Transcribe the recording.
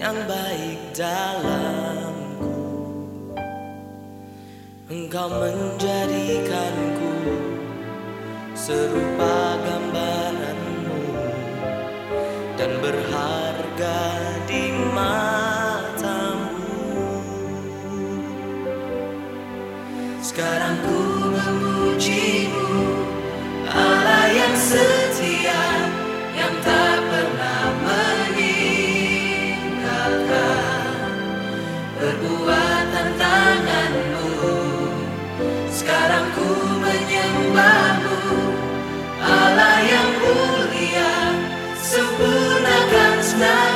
yang baik dalamku. Engkau menjadikanku serupa gambaranmu Dan berharga di matamu. Sekarang ku memujimu Allah yang setia sempurnakan senang